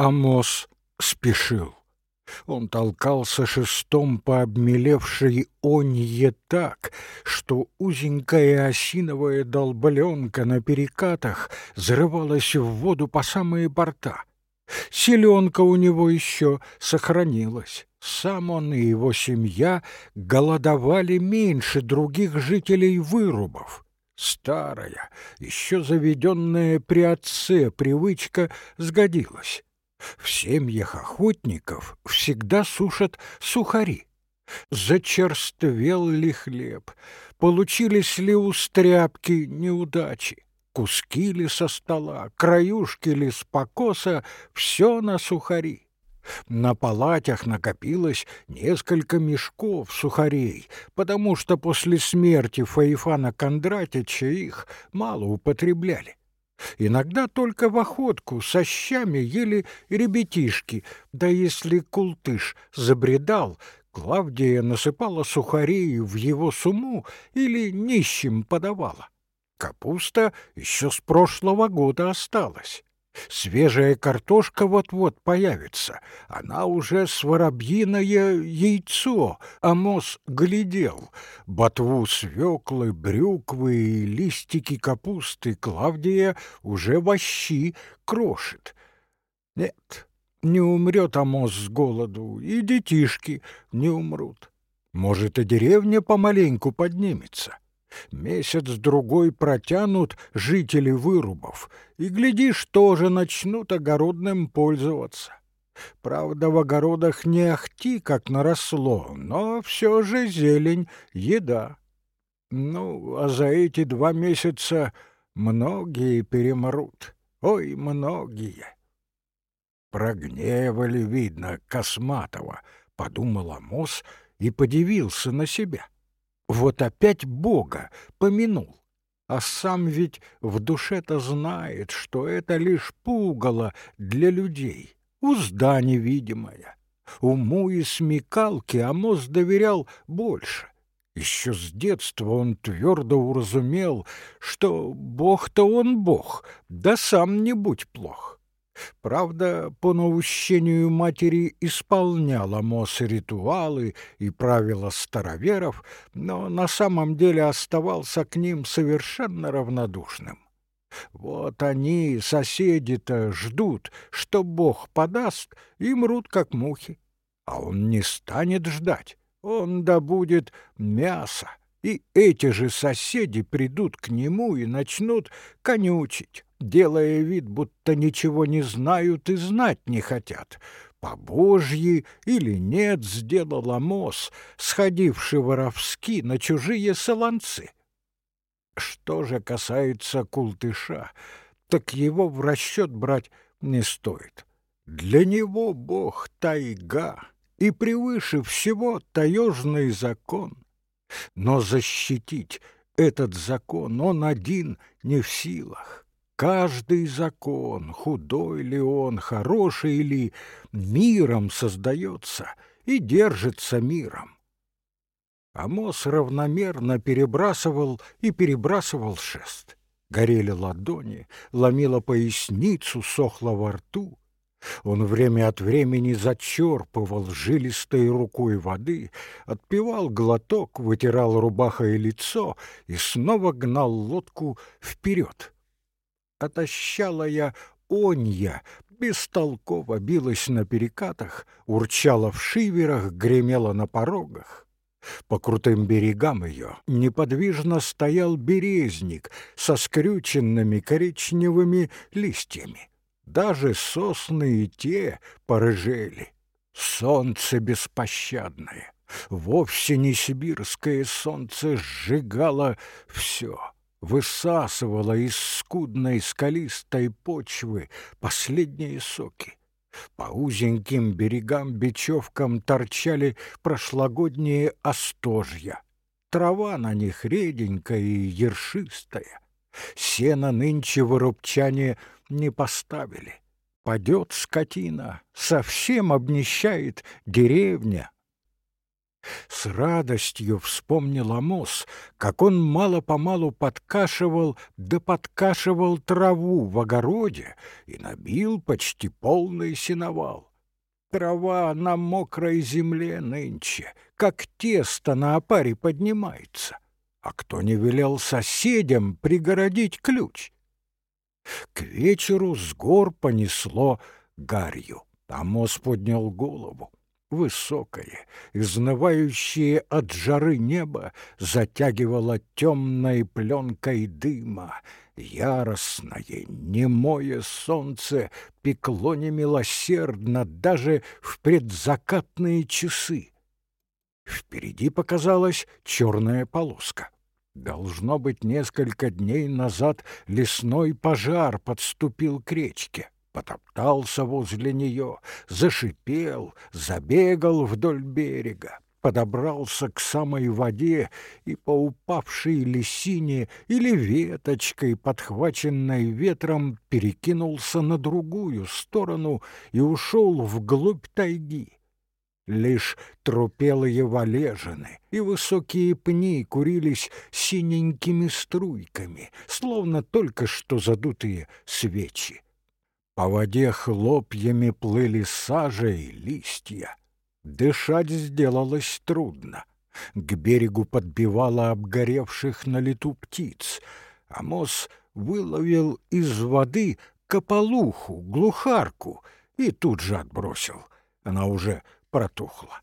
Амос спешил. Он толкался шестом по обмелевшей онье так, что узенькая осиновая долбленка на перекатах взрывалась в воду по самые борта. Селенка у него еще сохранилась. Сам он и его семья голодовали меньше других жителей вырубов. Старая, еще заведенная при отце привычка сгодилась. В семьях охотников всегда сушат сухари. Зачерствел ли хлеб? Получились ли у стряпки неудачи? Куски ли со стола, краюшки ли с покоса — все на сухари. На палатях накопилось несколько мешков сухарей, потому что после смерти Фаифана Кондратича их мало употребляли. Иногда только в охотку со щами ели ребятишки, да если култыш забредал, Клавдия насыпала сухарей в его суму или нищим подавала. Капуста еще с прошлого года осталась. Свежая картошка вот-вот появится. Она уже с воробьиное яйцо. Амос глядел. Ботву свеклы, брюквы и листики капусты Клавдия уже вощи крошит. Нет, не умрет Амос с голоду, и детишки не умрут. Может, и деревня помаленьку поднимется. Месяц-другой протянут жители вырубов, и, глядишь, тоже начнут огородным пользоваться. Правда, в огородах не ахти, как наросло, но все же зелень — еда. Ну, а за эти два месяца многие перемрут. Ой, многие. Прогневали, видно, Косматова, — подумал Амос и подивился на себя. — вот опять Бога помянул. А сам ведь в душе-то знает, что это лишь пугало для людей, узда невидимая. Уму и смекалке Амос доверял больше. Еще с детства он твердо уразумел, что Бог-то он Бог, да сам не будь плох. Правда, по наущению матери исполнял Амос ритуалы и правила староверов, но на самом деле оставался к ним совершенно равнодушным. Вот они, соседи-то, ждут, что Бог подаст, и мрут, как мухи. А он не станет ждать, он добудет мясо, и эти же соседи придут к нему и начнут конючить делая вид, будто ничего не знают и знать не хотят. По Божьи или нет сделал Амос, сходивший воровски на чужие солонцы. Что же касается култыша, так его в расчет брать не стоит. Для него Бог — тайга, и превыше всего таежный закон. Но защитить этот закон он один не в силах. Каждый закон, худой ли он, хороший ли, миром создается и держится миром. Амос равномерно перебрасывал и перебрасывал шест. Горели ладони, ломило поясницу, сохло во рту. Он время от времени зачерпывал жилистой рукой воды, отпивал глоток, вытирал рубахой лицо и снова гнал лодку вперед отощалая онья бестолково билась на перекатах, урчала в шиверах, гремела на порогах. По крутым берегам ее неподвижно стоял березник со скрюченными коричневыми листьями. Даже сосны и те порыжели. Солнце беспощадное, вовсе не сибирское солнце сжигало все — высасывала из скудной скалистой почвы последние соки. По узеньким берегам-бечевкам торчали прошлогодние остожья. Трава на них реденькая и ершистая. Сено нынче вырубчане не поставили. Падет скотина, совсем обнищает деревня, С радостью вспомнил Амос, как он мало-помалу подкашивал, да подкашивал траву в огороде и набил почти полный сеновал. Трава на мокрой земле нынче, как тесто на опаре поднимается. А кто не велел соседям пригородить ключ? К вечеру с гор понесло гарью. Амос поднял голову. Высокое, изнывающее от жары небо затягивало темной пленкой дыма. Яростное, немое солнце пекло немилосердно даже в предзакатные часы. Впереди показалась черная полоска. Должно быть, несколько дней назад лесной пожар подступил к речке, потоптался возле нее, зашипел, забегал вдоль берега, подобрался к самой воде и по упавшей лисине или веточкой, подхваченной ветром, перекинулся на другую сторону и ушел вглубь тайги. Лишь трупелые валежины и высокие пни курились синенькими струйками, словно только что задутые свечи. По воде хлопьями плыли сажа и листья. Дышать сделалось трудно. К берегу подбивало обгоревших на лету птиц. Амос выловил из воды кополуху, глухарку, и тут же отбросил. Она уже протухла.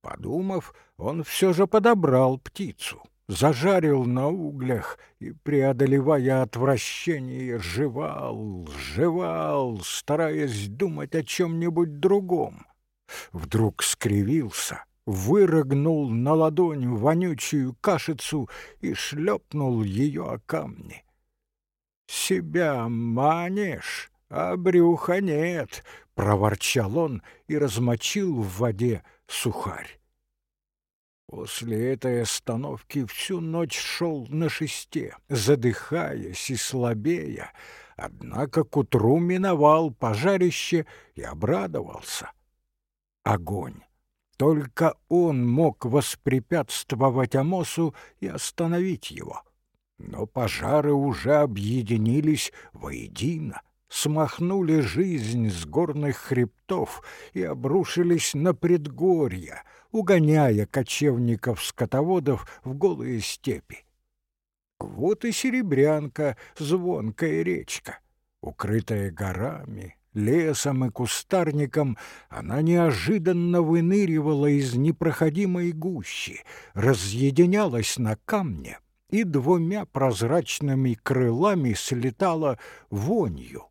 Подумав, он все же подобрал птицу, зажарил на углях и, преодолевая отвращение, жевал, жевал, стараясь думать о чем-нибудь другом. Вдруг скривился, вырыгнул на ладонь вонючую кашицу и шлепнул ее о камни. «Себя манишь, а брюха нет», — проворчал он и размочил в воде сухарь. После этой остановки всю ночь шел на шесте, задыхаясь и слабея, однако к утру миновал пожарище и обрадовался. Огонь. Только он мог воспрепятствовать Амосу и остановить его. Но пожары уже объединились воедино смахнули жизнь с горных хребтов и обрушились на предгорья, угоняя кочевников-скотоводов в голые степи. Вот и серебрянка, звонкая речка, укрытая горами, лесом и кустарником, она неожиданно выныривала из непроходимой гущи, разъединялась на камне и двумя прозрачными крылами слетала вонью.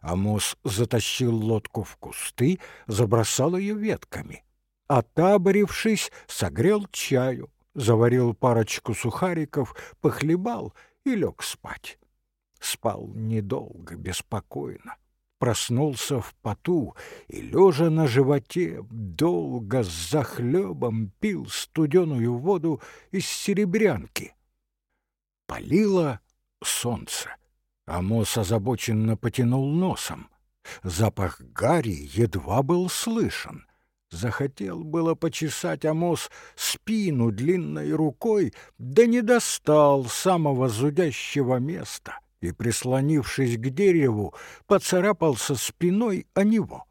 Амос затащил лодку в кусты, забросал ее ветками. Отаборившись, согрел чаю, заварил парочку сухариков, похлебал и лег спать. Спал недолго, беспокойно. Проснулся в поту и, лежа на животе, долго с захлебом пил студеную воду из серебрянки. Палило солнце. Амос озабоченно потянул носом. Запах гари едва был слышен. Захотел было почесать Амос спину длинной рукой, да не достал самого зудящего места и, прислонившись к дереву, поцарапался спиной о него.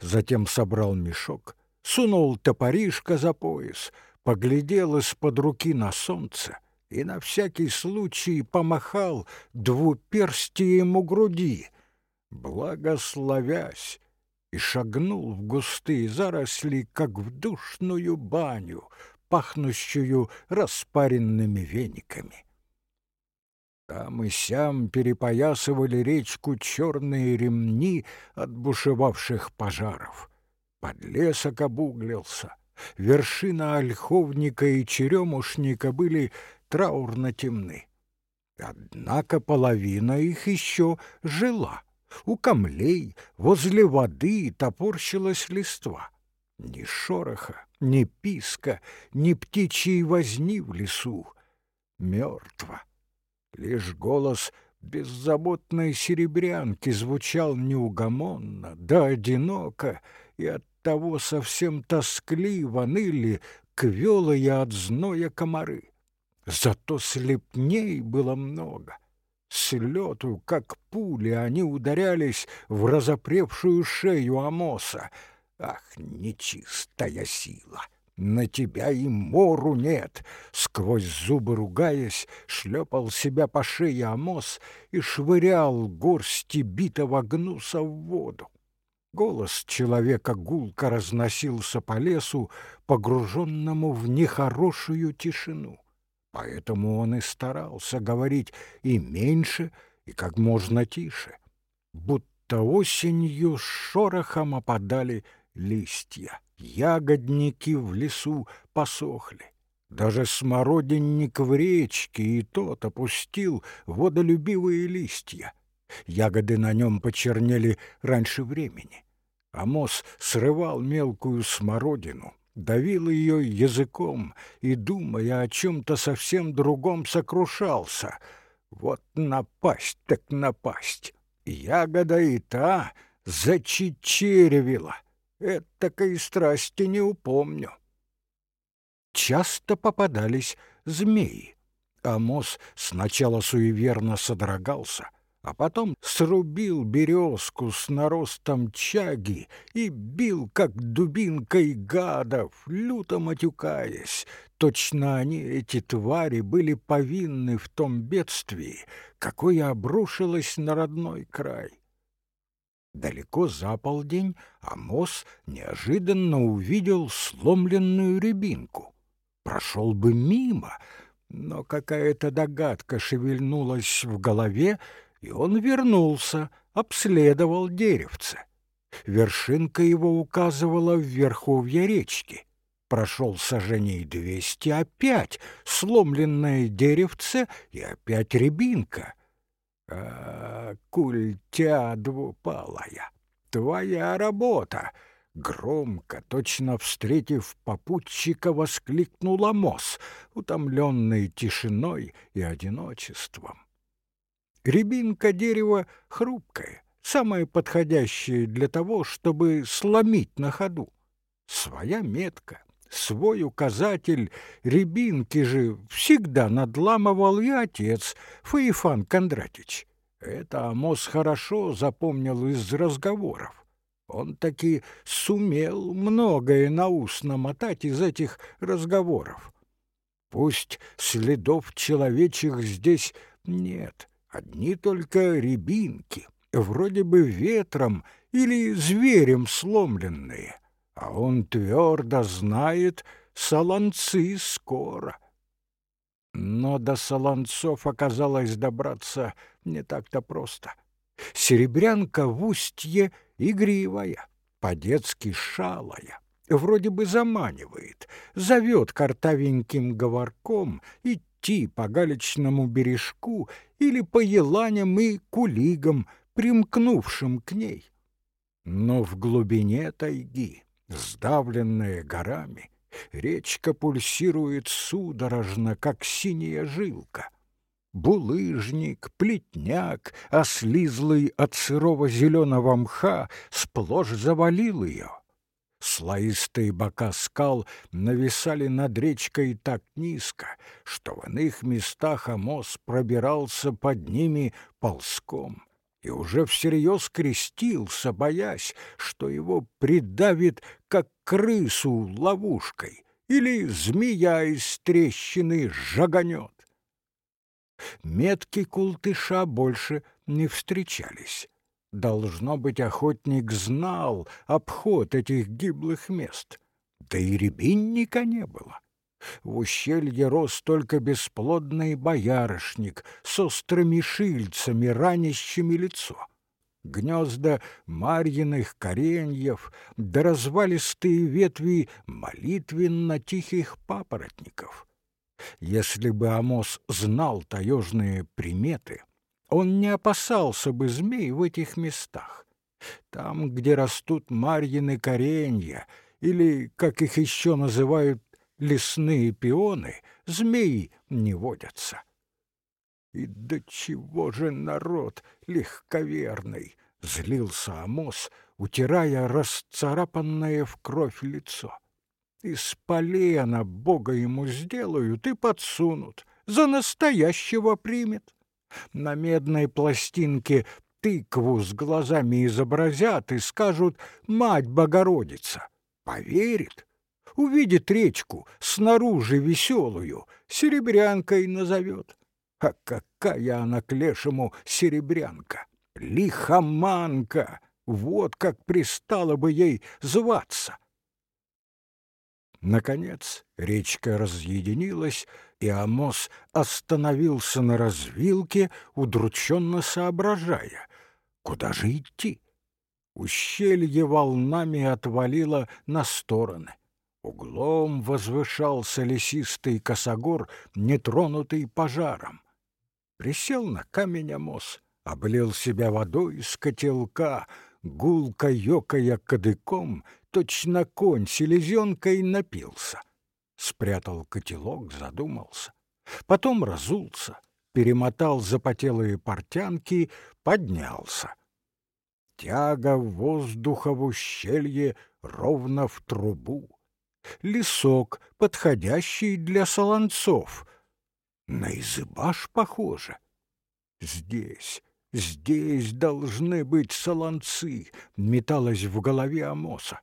Затем собрал мешок, сунул топоришко за пояс, поглядел из-под руки на солнце — и на всякий случай помахал двуперстием у груди, благословясь, и шагнул в густые заросли, как в душную баню, пахнущую распаренными вениками. Там и сям перепоясывали речку черные ремни от бушевавших пожаров. Подлесок обуглился, вершина ольховника и черемушника были траурно темны. Однако половина их еще жила. У камлей возле воды топорщилась листва. Ни шороха, ни писка, ни птичьей возни в лесу. Мертво. Лишь голос беззаботной серебрянки звучал неугомонно, да одиноко, и от того совсем тоскливо ныли квелые от зноя комары. Зато слепней было много. С лету, как пули, они ударялись в разопревшую шею Амоса. Ах, нечистая сила! На тебя и мору нет, сквозь зубы ругаясь, шлепал себя по шее Амос и швырял горсти битого гнуса в воду. Голос человека гулко разносился по лесу, погруженному в нехорошую тишину. Поэтому он и старался говорить и меньше, и как можно тише, будто осенью шорохом опадали листья. Ягодники в лесу посохли. Даже смородинник в речке и тот опустил водолюбивые листья. Ягоды на нем почернели раньше времени. Амос срывал мелкую смородину, давил ее языком и, думая о чем-то совсем другом, сокрушался. Вот напасть так напасть! Ягода и та зачечеревила — Этакой страсти не упомню. Часто попадались змеи. Амос сначала суеверно содрогался, а потом срубил березку с наростом чаги и бил, как дубинкой гадов, люто матюкаясь. Точно они, эти твари, были повинны в том бедствии, какое обрушилось на родной край. Далеко за полдень Амос неожиданно увидел сломленную рябинку. Прошел бы мимо, но какая-то догадка шевельнулась в голове, и он вернулся, обследовал деревце. Вершинка его указывала в верховье речки. Прошел саженей двести, опять сломленное деревце и опять рябинка — а, культя двупалая, твоя работа! Громко, точно встретив попутчика, воскликнул Амос, утомленный тишиной и одиночеством. Рябинка дерева хрупкое, самое подходящее для того, чтобы сломить на ходу. Своя метка, свой указатель рябинки же всегда надламывал и отец Фаифан Кондратич. Это Амос хорошо запомнил из разговоров. Он таки сумел многое на ус намотать из этих разговоров. Пусть следов человечих здесь нет, одни только рябинки, вроде бы ветром или зверем сломленные а он твердо знает, солонцы скоро. Но до солонцов оказалось добраться не так-то просто. Серебрянка в устье игривая, по-детски шалая, вроде бы заманивает, зовет картавеньким говорком идти по галечному бережку или по еланям и кулигам, примкнувшим к ней. Но в глубине тайги Сдавленная горами, речка пульсирует судорожно, как синяя жилка. Булыжник, плетняк, ослизлый от сырого зеленого мха, сплошь завалил ее. Слоистые бока скал нависали над речкой так низко, что в иных местах Амос пробирался под ними ползком и уже всерьез крестился, боясь, что его придавит, как крысу ловушкой, или змея из трещины жаганет. Метки култыша больше не встречались. Должно быть, охотник знал обход этих гиблых мест. Да и рябинника не было. В ущелье рос только бесплодный боярышник с острыми шильцами, ранящими лицо. Гнезда марьиных кореньев да развалистые ветви молитвенно-тихих папоротников. Если бы Амос знал таежные приметы, он не опасался бы змей в этих местах. Там, где растут марьины коренья, или, как их еще называют, лесные пионы, змеи не водятся. И до чего же народ легковерный, злился Амос, утирая расцарапанное в кровь лицо. Из полена Бога ему сделают и подсунут, за настоящего примет. На медной пластинке тыкву с глазами изобразят и скажут «Мать Богородица». Поверит, увидит речку снаружи веселую, серебрянкой назовет. А какая она к лешему серебрянка! Лихоманка! Вот как пристало бы ей зваться! Наконец речка разъединилась, и Амос остановился на развилке, удрученно соображая, куда же идти. Ущелье волнами отвалило на стороны. Углом возвышался лесистый косогор, нетронутый пожаром. Присел на камень Амос, облил себя водой из котелка, гулко ёкая кадыком, точно конь селезенкой напился. Спрятал котелок, задумался. Потом разулся, перемотал запотелые портянки, поднялся. Тяга воздуха в ущелье ровно в трубу. Лесок, подходящий для солонцов. На изыбаш похоже. Здесь, здесь должны быть солонцы, металось в голове Амоса.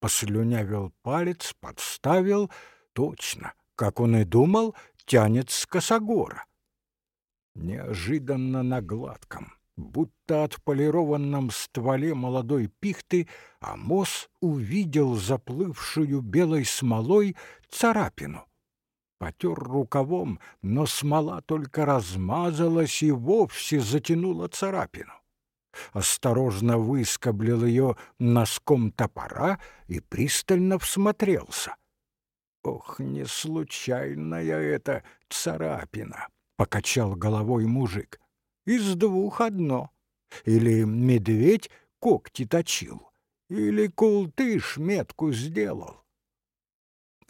Послюнявил палец, подставил. Точно, как он и думал, тянет с косогора. Неожиданно на гладком, будто отполированном стволе молодой пихты, Амос увидел заплывшую белой смолой царапину. Потер рукавом, но смола только размазалась и вовсе затянула царапину. Осторожно выскоблил ее носком топора и пристально всмотрелся. «Ох, не случайная это царапина!» — покачал головой мужик. «Из двух одно. Или медведь когти точил, или култыш метку сделал.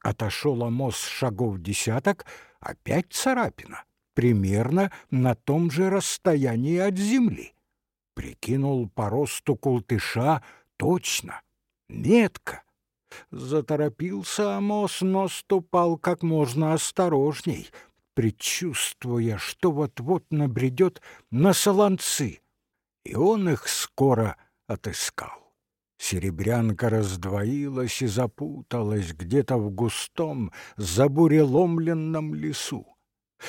Отошел Амос шагов десяток, опять царапина, примерно на том же расстоянии от земли. Прикинул по росту култыша точно, метко. Заторопился Амос, но ступал как можно осторожней, предчувствуя, что вот-вот набредет на солонцы, и он их скоро отыскал. Серебрянка раздвоилась и запуталась где-то в густом, забуреломленном лесу.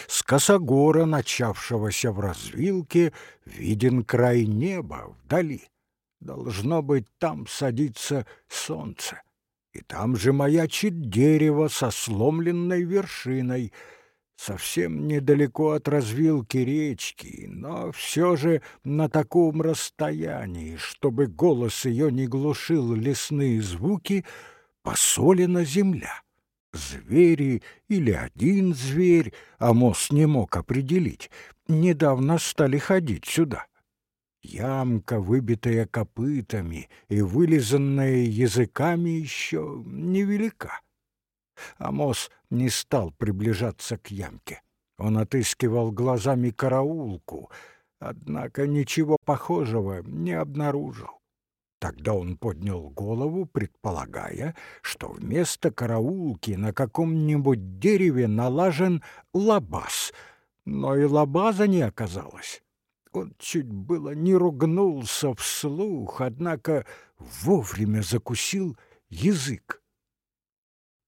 С косогора, начавшегося в развилке, виден край неба вдали. Должно быть, там садится солнце. И там же маячит дерево со сломленной вершиной — совсем недалеко от развилки речки, но все же на таком расстоянии, чтобы голос ее не глушил лесные звуки, посолена земля. Звери или один зверь, Амос не мог определить, недавно стали ходить сюда. Ямка, выбитая копытами и вылизанная языками, еще невелика. Амос не стал приближаться к ямке. Он отыскивал глазами караулку, однако ничего похожего не обнаружил. Тогда он поднял голову, предполагая, что вместо караулки на каком-нибудь дереве налажен лабаз, но и лабаза не оказалось. Он чуть было не ругнулся вслух, однако вовремя закусил язык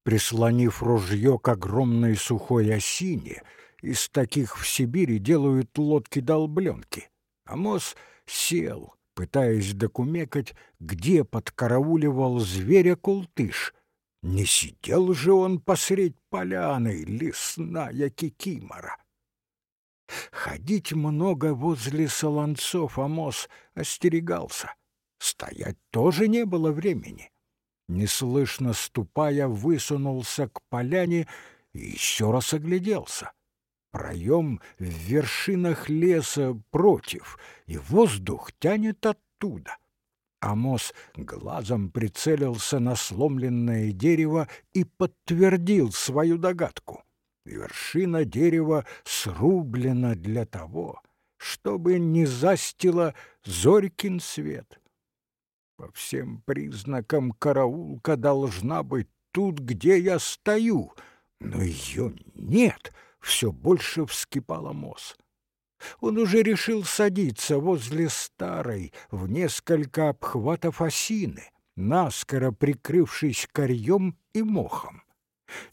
прислонив ружье к огромной сухой осине, из таких в Сибири делают лодки-долбленки. Амос сел, пытаясь докумекать, где подкарауливал зверя култыш. Не сидел же он посредь поляны, лесная кикимора. Ходить много возле солонцов Амос остерегался. Стоять тоже не было времени неслышно ступая, высунулся к поляне и еще раз огляделся. Проем в вершинах леса против, и воздух тянет оттуда. Амос глазом прицелился на сломленное дерево и подтвердил свою догадку. Вершина дерева срублена для того, чтобы не застила зорькин свет. По всем признакам караулка должна быть тут, где я стою, но ее нет, все больше вскипала моз. Он уже решил садиться возле старой в несколько обхватов осины, наскоро прикрывшись корьем и мохом.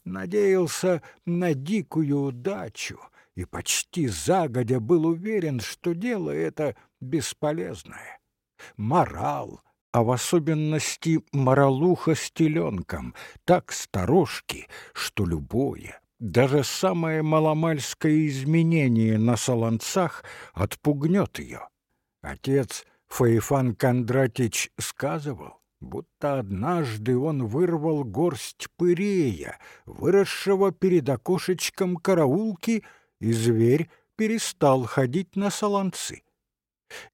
Надеялся на дикую удачу и почти загодя был уверен, что дело это бесполезное. Морал, а в особенности моралуха с теленком, так сторожки, что любое, даже самое маломальское изменение на солонцах отпугнет ее. Отец Фаифан Кондратич сказывал, будто однажды он вырвал горсть пырея, выросшего перед окошечком караулки, и зверь перестал ходить на солонцы.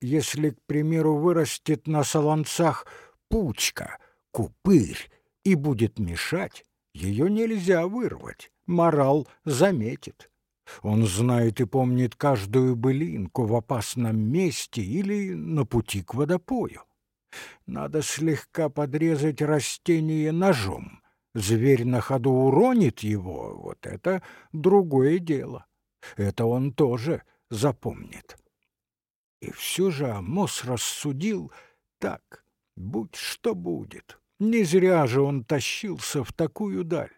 Если, к примеру, вырастет на солонцах пучка, купырь и будет мешать, ее нельзя вырвать, морал заметит. Он знает и помнит каждую былинку в опасном месте или на пути к водопою. Надо слегка подрезать растение ножом. Зверь на ходу уронит его, вот это другое дело. Это он тоже запомнит. И все же Амос рассудил так, будь что будет. Не зря же он тащился в такую даль.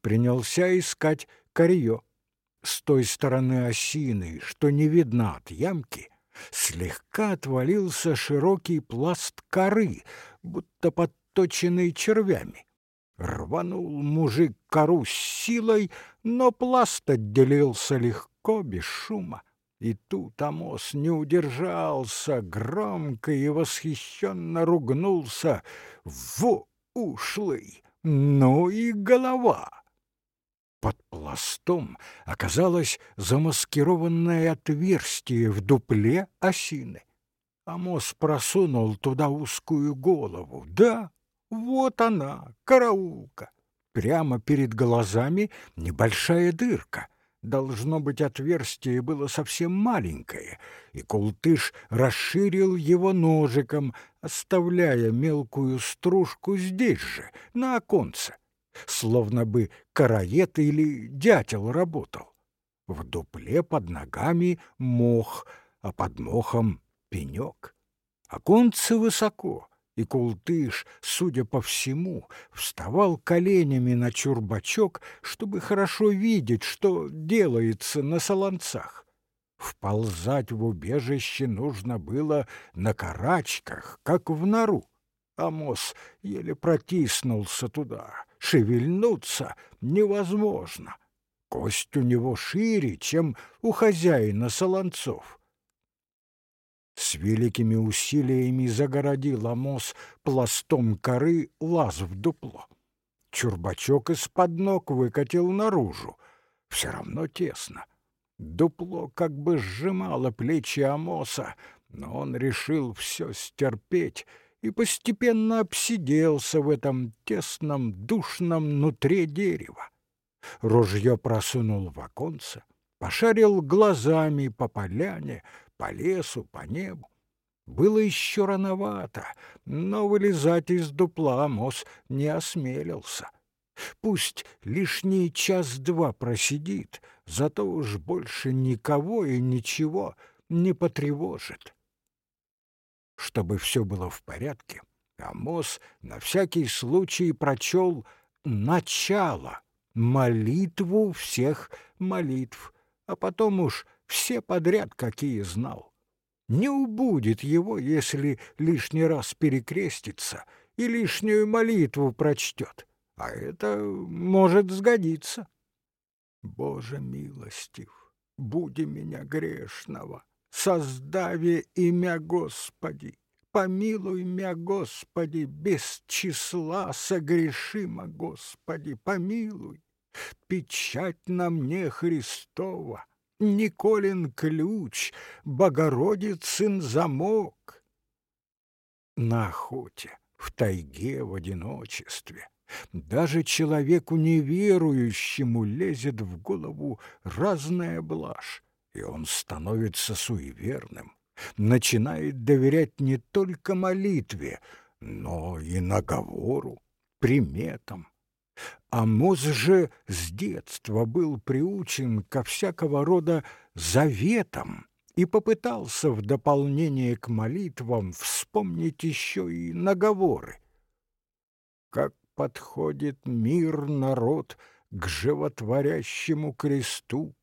Принялся искать корье. С той стороны осины, что не видно от ямки, слегка отвалился широкий пласт коры, будто подточенный червями. Рванул мужик кору с силой, но пласт отделился легко, без шума. И тут Амос не удержался, громко и восхищенно ругнулся. «Во ушлый! Ну и голова!» Под пластом оказалось замаскированное отверстие в дупле осины. Амос просунул туда узкую голову. Да, вот она, караулка. Прямо перед глазами небольшая дырка. Должно быть, отверстие было совсем маленькое, и Култыш расширил его ножиком, оставляя мелкую стружку здесь же, на оконце, словно бы караед или дятел работал. В дупле под ногами мох, а под мохом пенек. Оконце высоко, и Култыш, судя по всему, вставал коленями на чурбачок, чтобы хорошо видеть, что делается на солонцах. Вползать в убежище нужно было на карачках, как в нору. Амос еле протиснулся туда. Шевельнуться невозможно. Кость у него шире, чем у хозяина солонцов. С великими усилиями загородил Амос пластом коры лаз в дупло. Чурбачок из-под ног выкатил наружу. Все равно тесно. Дупло как бы сжимало плечи Амоса, но он решил все стерпеть и постепенно обсиделся в этом тесном, душном нутре дерева. Ружье просунул в оконце, пошарил глазами по поляне, по лесу, по небу. Было еще рановато, но вылезать из дупла Амос не осмелился. Пусть лишний час-два просидит, зато уж больше никого и ничего не потревожит. Чтобы все было в порядке, Амос на всякий случай прочел начало, молитву всех молитв, а потом уж все подряд, какие знал. Не убудет его, если лишний раз перекрестится и лишнюю молитву прочтет, а это может сгодиться. Боже милостив, буди меня грешного, создаве имя Господи, помилуй меня, Господи, без числа согрешима, Господи, помилуй, печать на мне Христова, Николин ключ, Богородицын замок. На охоте, в тайге, в одиночестве, даже человеку неверующему лезет в голову разная блажь, и он становится суеверным, начинает доверять не только молитве, но и наговору, приметам. Амос же с детства был приучен ко всякого рода заветам и попытался в дополнение к молитвам вспомнить еще и наговоры. Как подходит мир, народ, к животворящему кресту,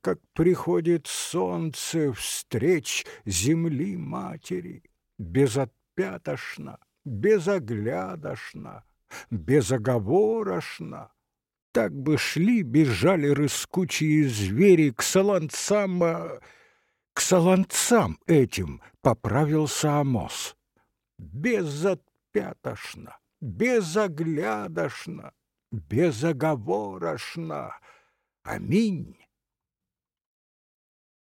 как приходит солнце встреч земли матери, безотпятошно, безоглядошно, безоговорошно. Так бы шли, бежали рыскучие звери к солонцам, а... к солонцам этим поправился Амос. Безотпятошно, безоглядошно, безоговорошно. Аминь.